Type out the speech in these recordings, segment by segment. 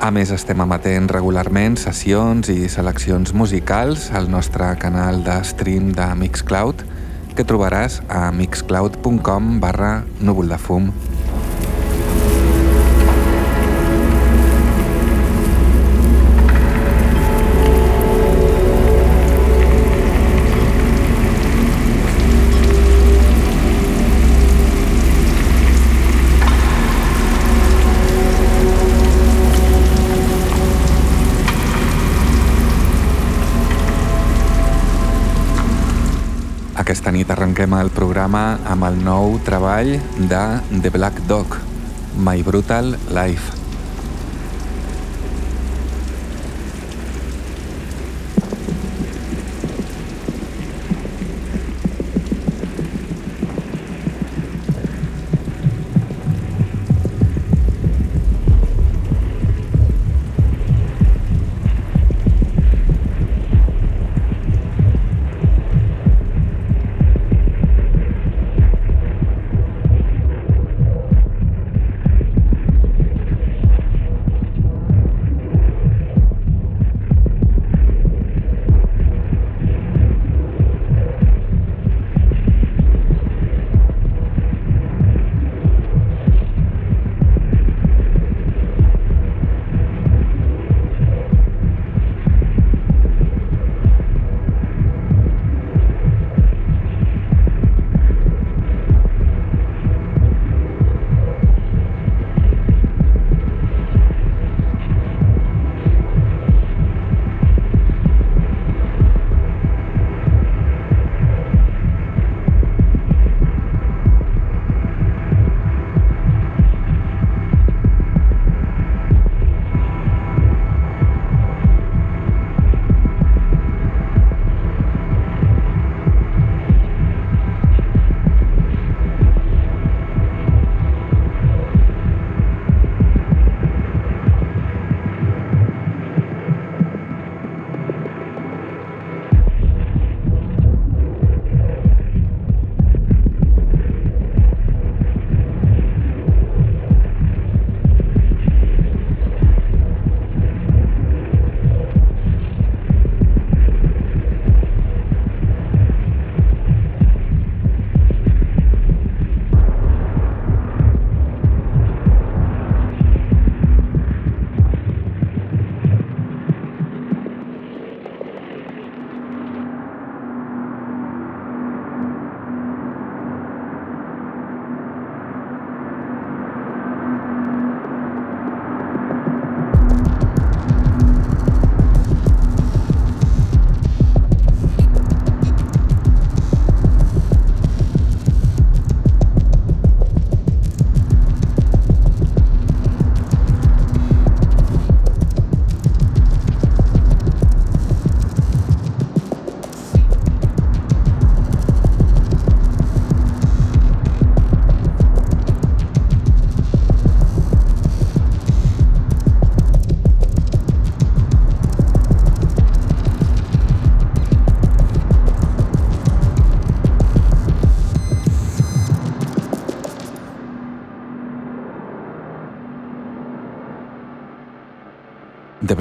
A més, estem emetent regularment sessions i seleccions musicals al nostre canal de stream de Mixcloud, que trobaràs a mixcloud.com barra núvol Aquesta nit arrenquem el programa amb el nou treball de The Black Dog, My Brutal Life.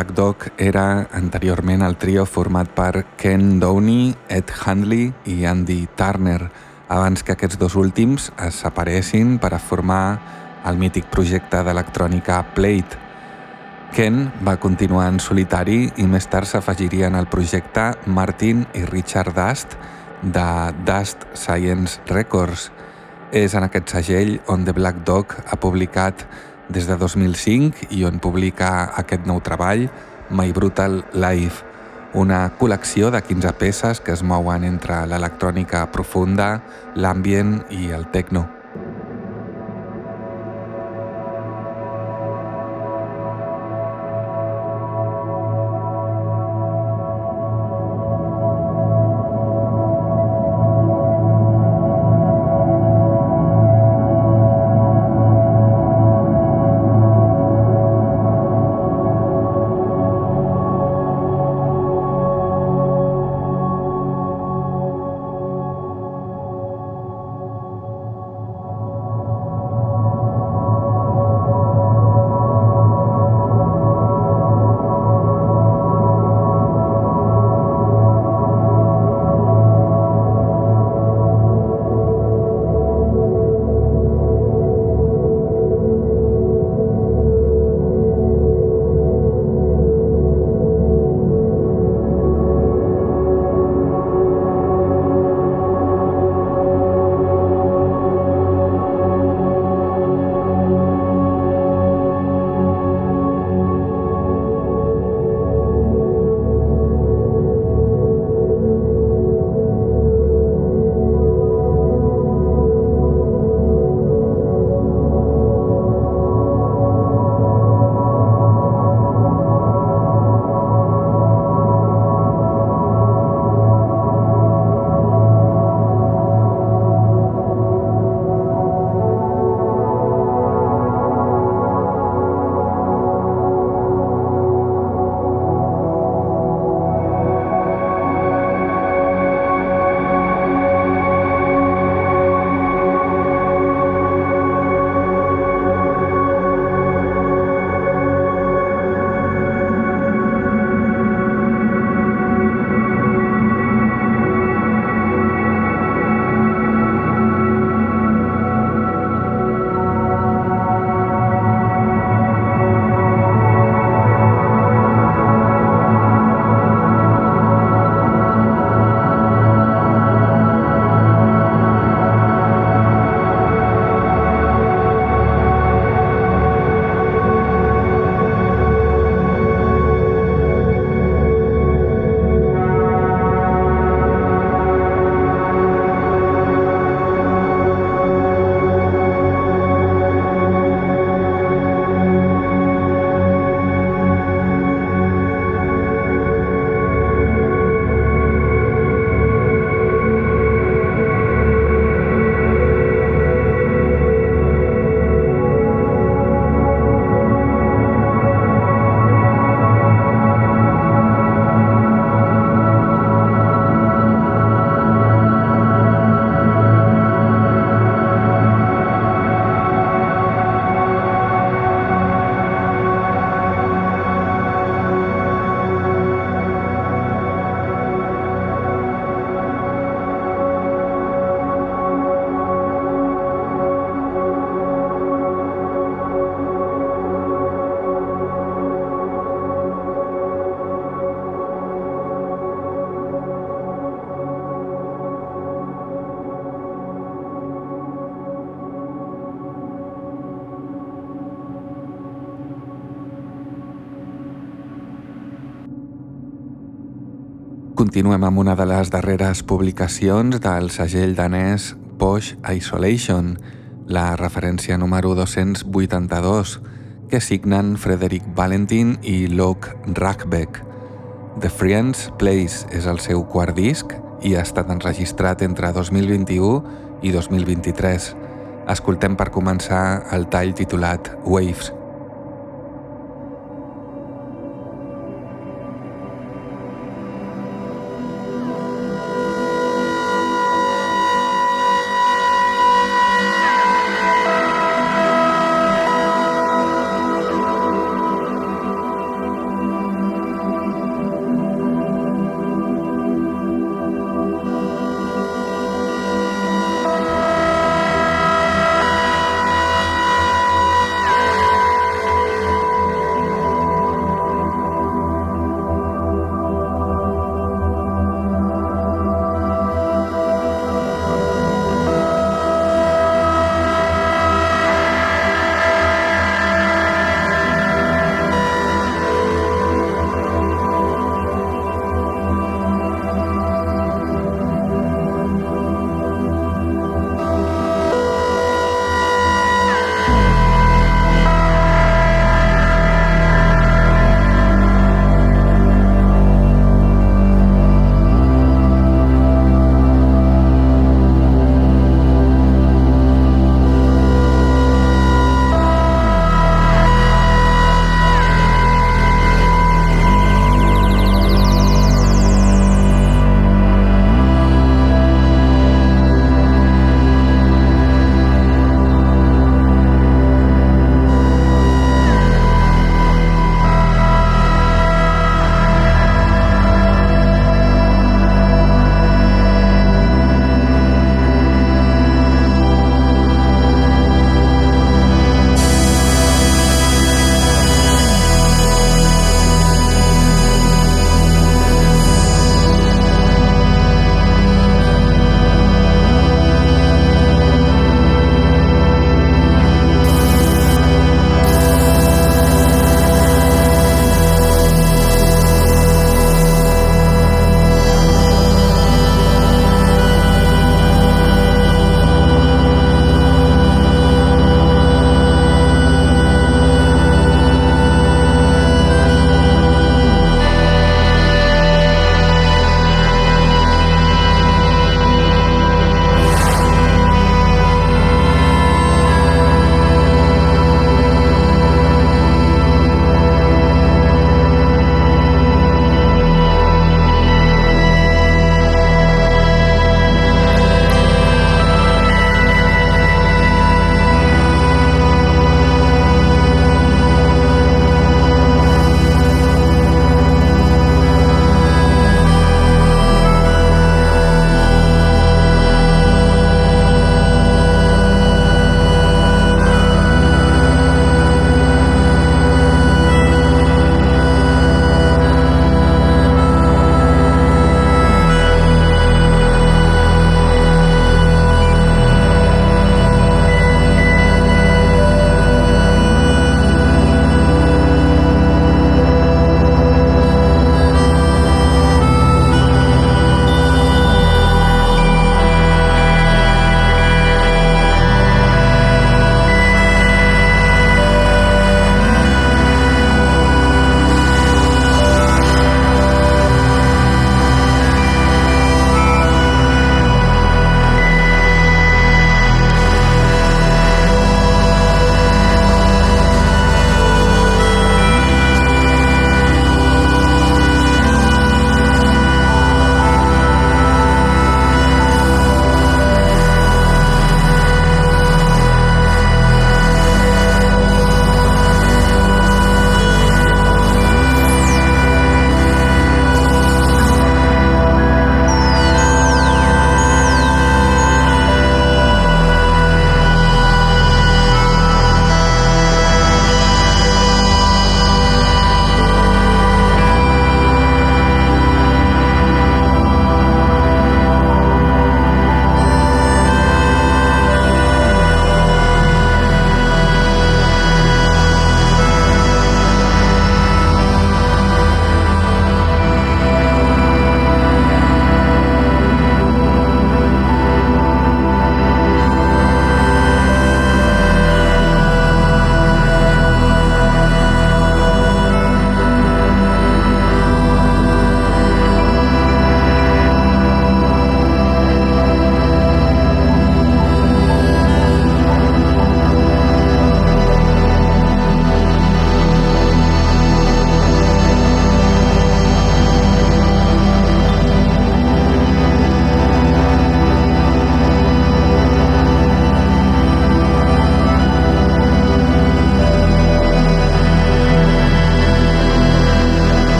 Black Dog era anteriorment el trio format per Ken Downey, Ed Handley i Andy Turner, abans que aquests dos últims es separessin per a formar el mític projecte d'electrònica Plate. Ken va continuar en solitari i més tard s'afegirien al projecte Martin i Richard Dust de Dust Science Records. És en aquest segell on The Black Dog ha publicat des de 2005 i on publica aquest nou treball, My Brutal Life, una col·lecció de 15 peces que es mouen entre l'electrònica profunda, l'ambient i el techno. Continuem amb una de les darreres publicacions del segell danès Posh Isolation, la referència número 282, que signen Frederic Valentin i Locke Rackbeck. The Friends Place és el seu quart disc i ha estat enregistrat entre 2021 i 2023. Escoltem per començar el tall titulat Waves.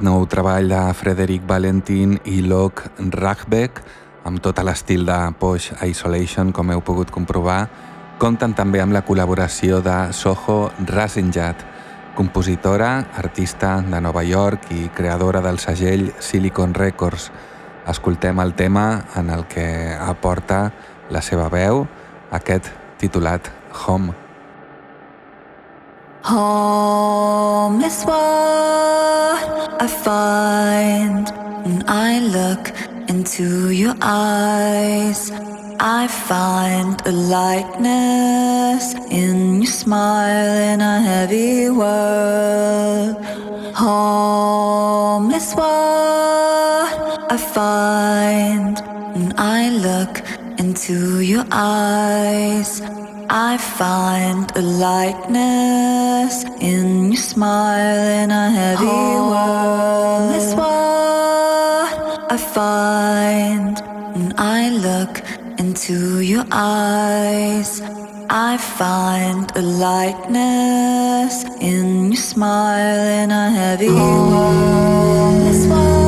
Aquest nou treball de Frederic Valentin i Locke Rachbeck, amb tot l'estil de Posh Isolation, com heu pogut comprovar, compten també amb la col·laboració de Soho Rasenjat, compositora, artista de Nova York i creadora del segell Silicon Records. Escoltem el tema en el que aporta la seva veu, aquest titulat Home. Home is what I find when I look into your eyes. I find a lightness in your smile in a heavy world. Home is what I find when I look into your eyes. I find a lightness in your smile in a heavy oh. world. Is what I find when I look into your eyes. I find a lightness in your smile in a heavy oh. world.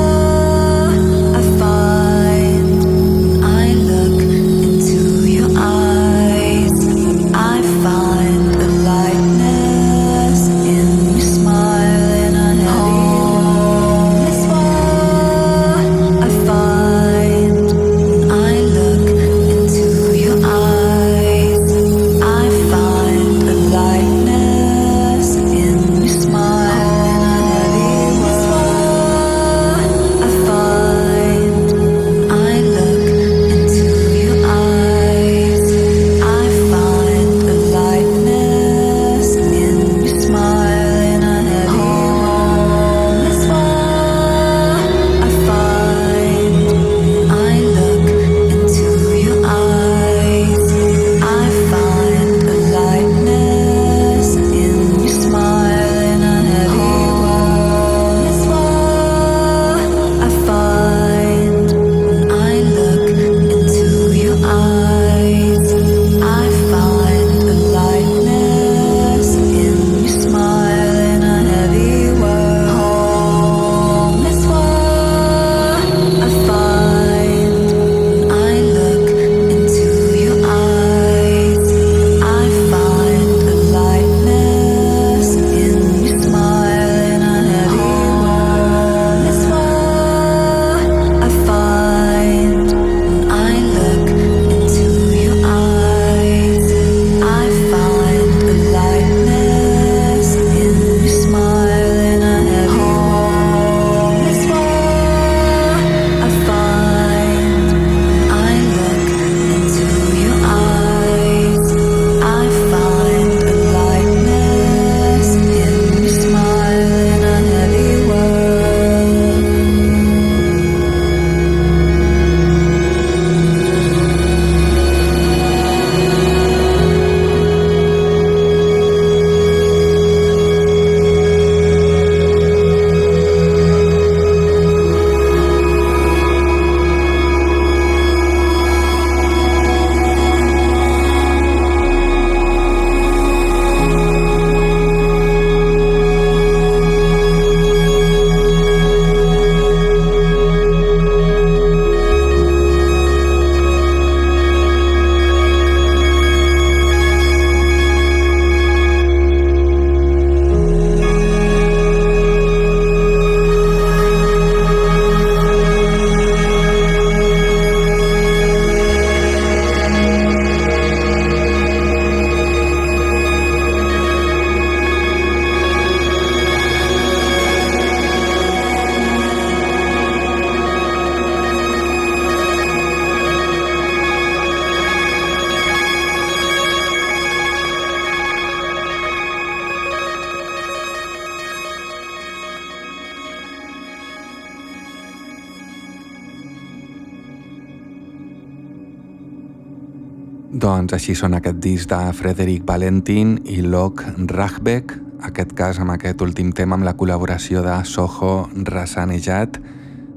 Doncs així són aquest disc de Frederic Valentin i Locke Rachbeck, aquest cas amb aquest últim tema amb la col·laboració de Soho Rasanejat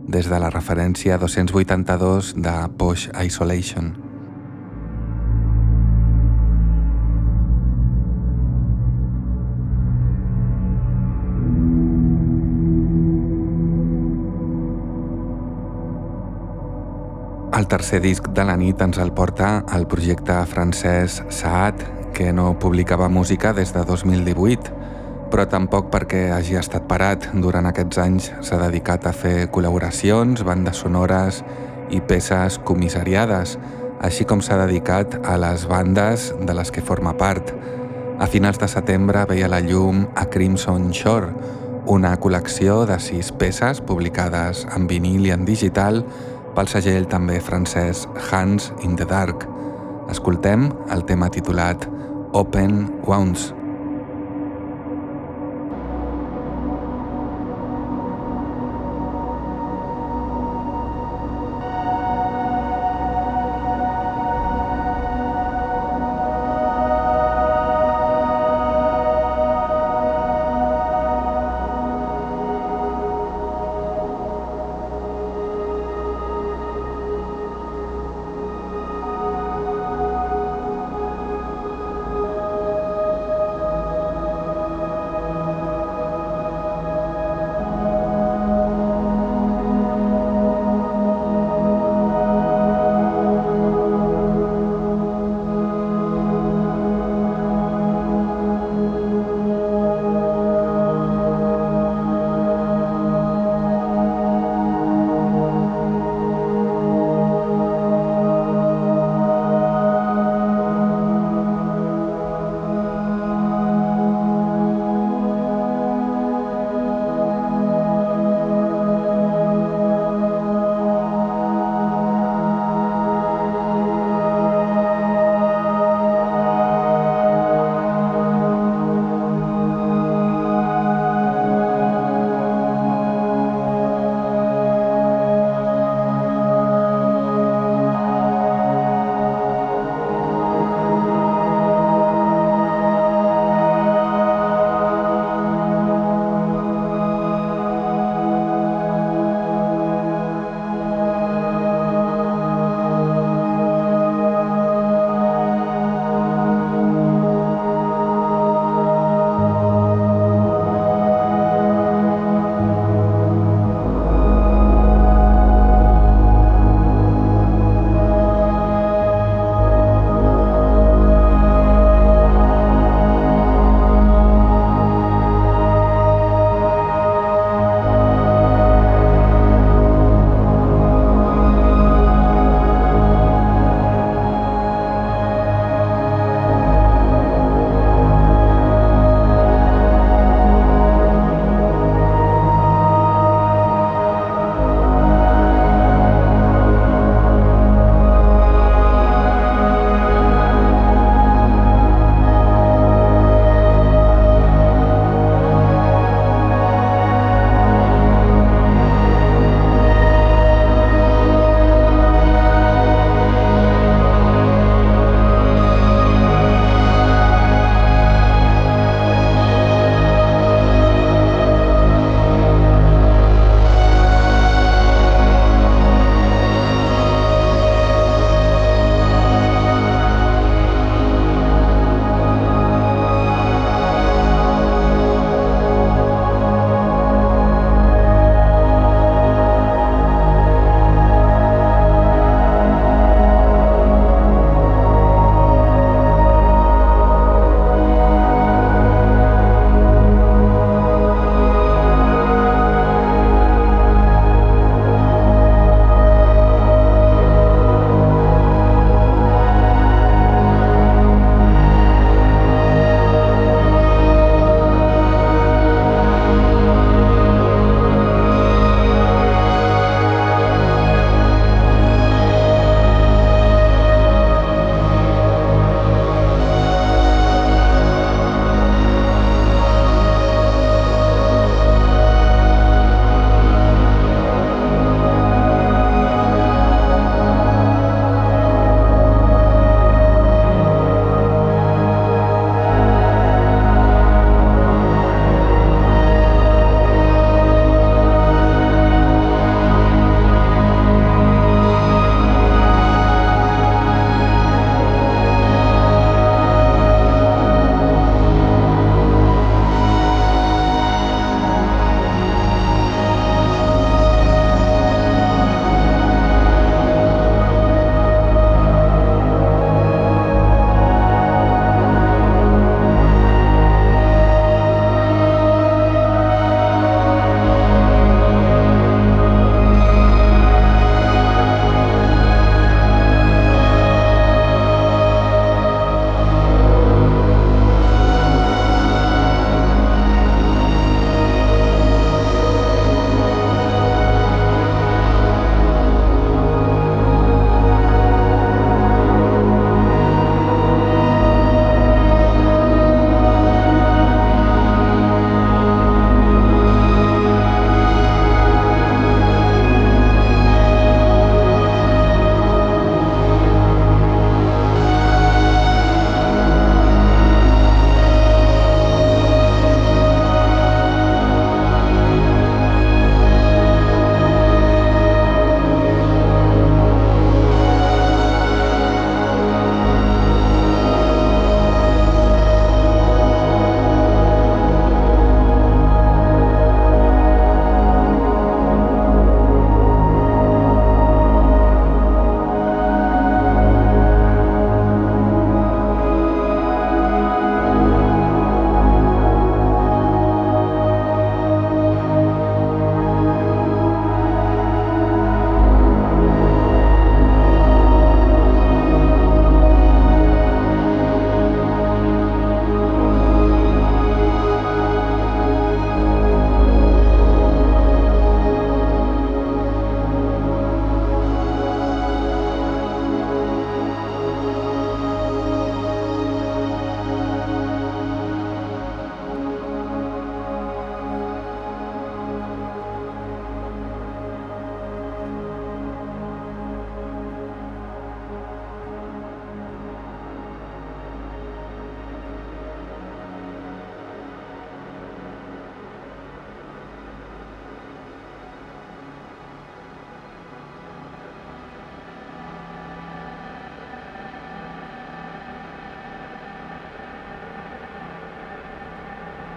des de la referència 282 de Posh Isolation. El tercer disc de la nit ens el porta el projecte francès Saat, que no publicava música des de 2018, però tampoc perquè hagi estat parat. Durant aquests anys s'ha dedicat a fer col·laboracions, bandes sonores i peces comissariades, així com s'ha dedicat a les bandes de les que forma part. A finals de setembre veia la llum a Crimson Shore, una col·lecció de sis peces publicades en vinil i en digital pel segell també francès Hands in the Dark. Escoltem el tema titulat Open Wounds.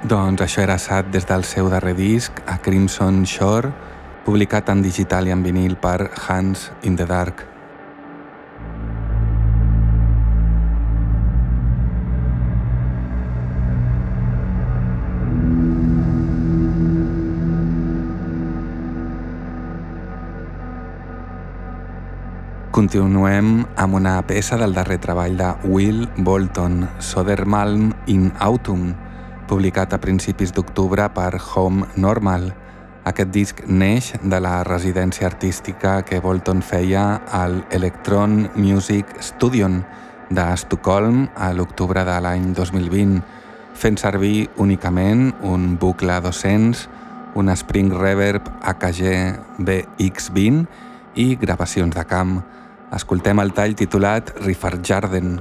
Doncs això era Sad des del seu darrer disc, a Crimson Shore, publicat en digital i en vinil per Hands in the Dark. Continuem amb una peça del darrer treball de Will Bolton, Sodermalm in Autumn, publicat a principis d'octubre per Home Normal. Aquest disc neix de la residència artística que Bolton feia al Electron Music Studion de Stockholm a l'octubre de l'any 2020, fent servir únicament un bucle 200, un Spring Reverb AKG BX20 i gravacions de camp. Escoltem el tall titulat Riffar Jarden.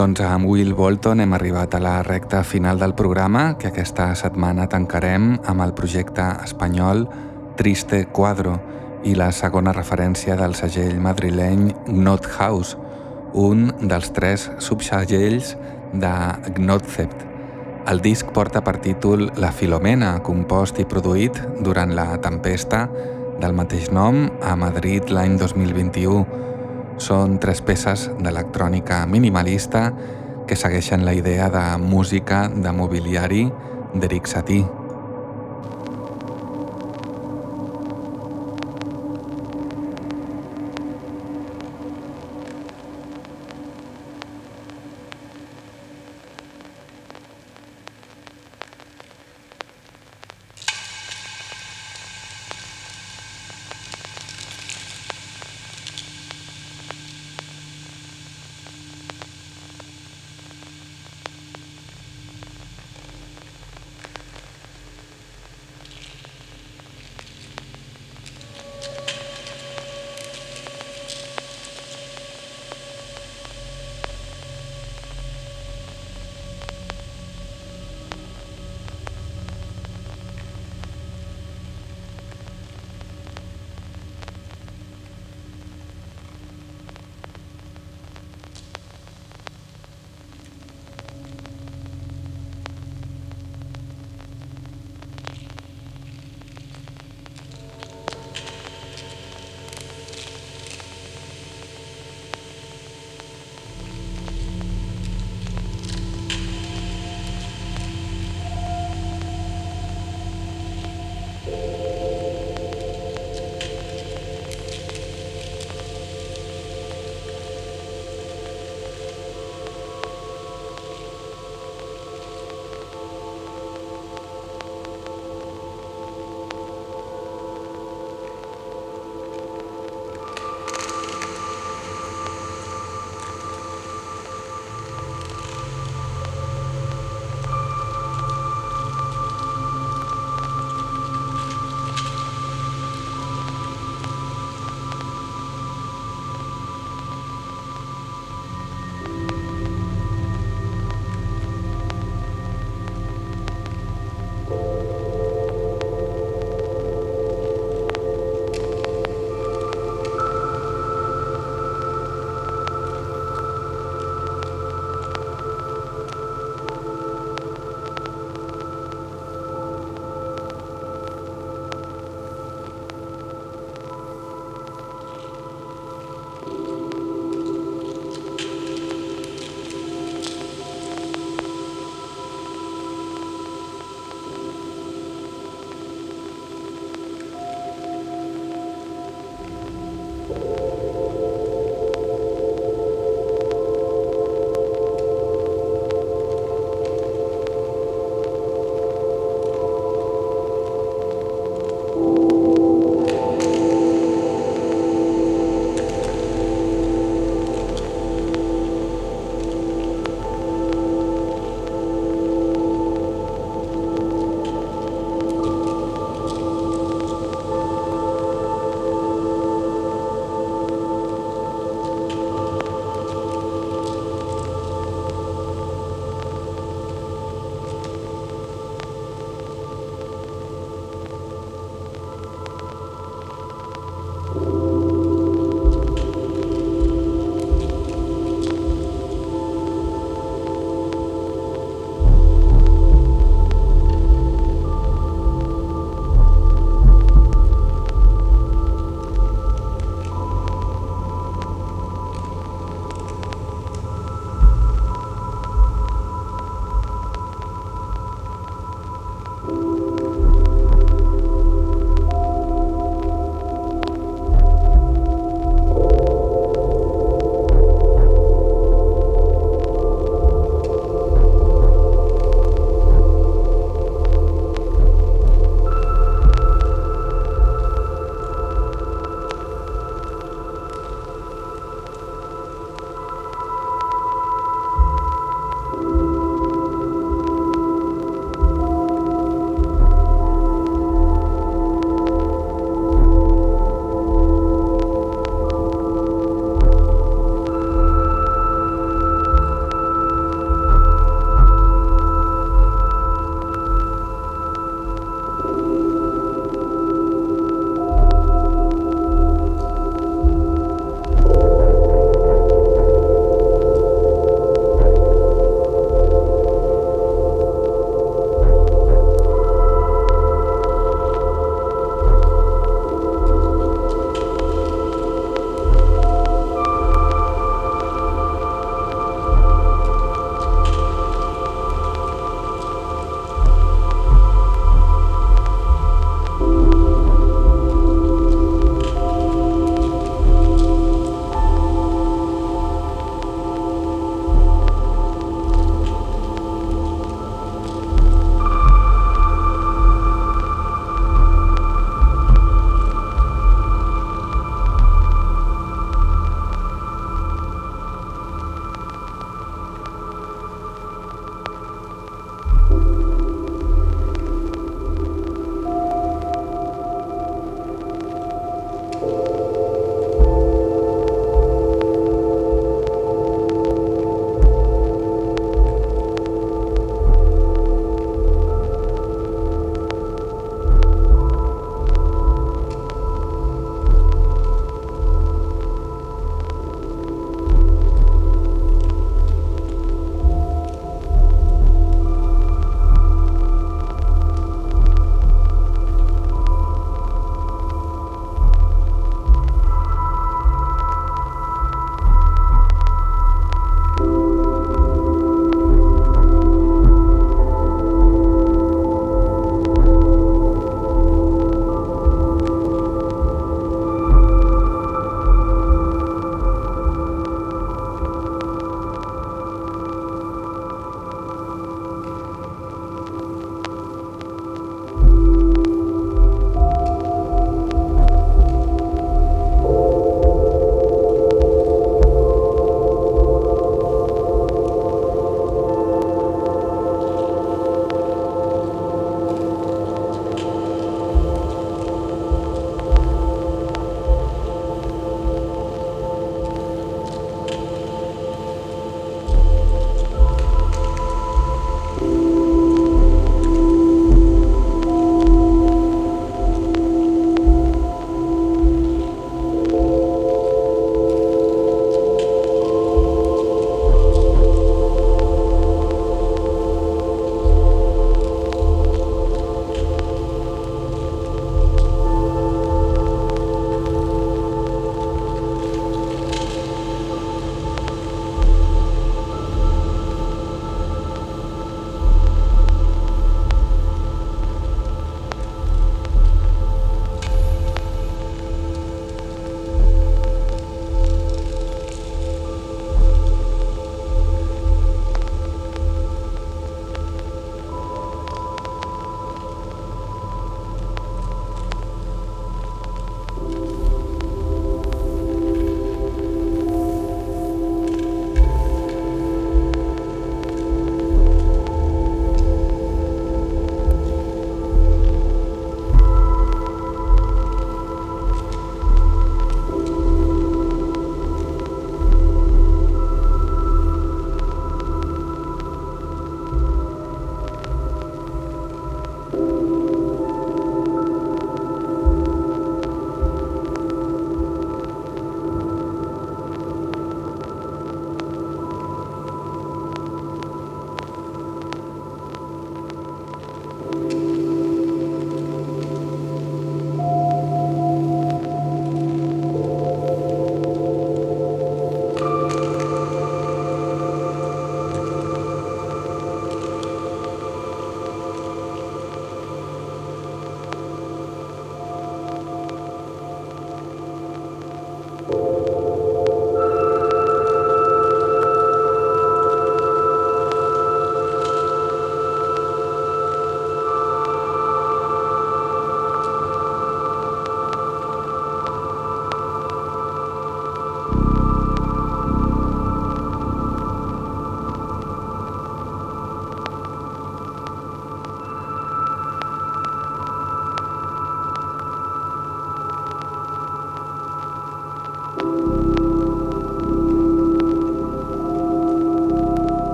Doncs amb Will Bolton hem arribat a la recta final del programa que aquesta setmana tancarem amb el projecte espanyol Triste Quadro i la segona referència del segell madrileny Gnot House, un dels tres subsegells de Gnotcept. El disc porta per títol La Filomena, compost i produït durant la tempesta del mateix nom a Madrid l'any 2021. Són tres peces d'electrònica minimalista que segueixen la idea de música de mobiliari d'Eric Satie.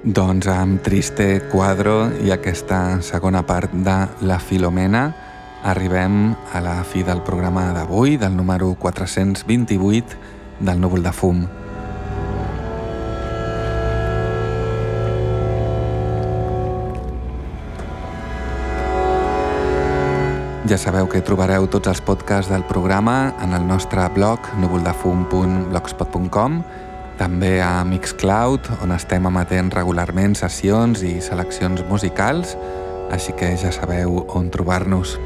Doncs amb Triste Quadro i aquesta segona part de La Filomena arribem a la fi del programa d'avui, del número 428 del Núvol de Fum. Ja sabeu que trobareu tots els podcasts del programa en el nostre blog núvoldefum.blogspot.com també a Mixcloud, on estem emetent regularment sessions i seleccions musicals, així que ja sabeu on trobar-nos.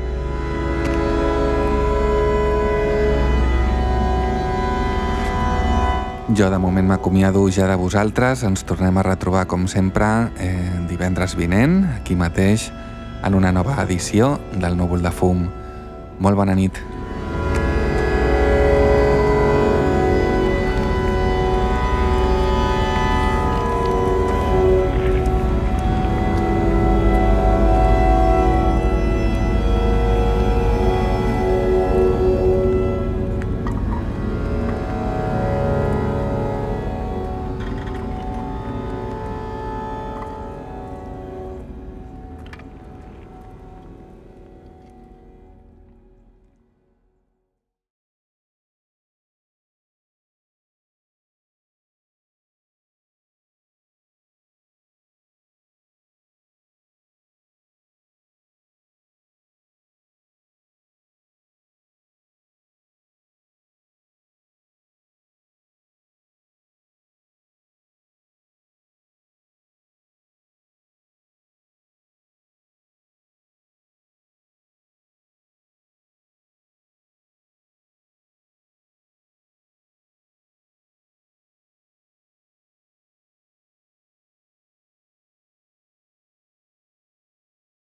Jo de moment m'acomiado ja de vosaltres, ens tornem a retrobar com sempre eh, divendres vinent, aquí mateix, en una nova edició del Núvol de Fum. Molt bona nit.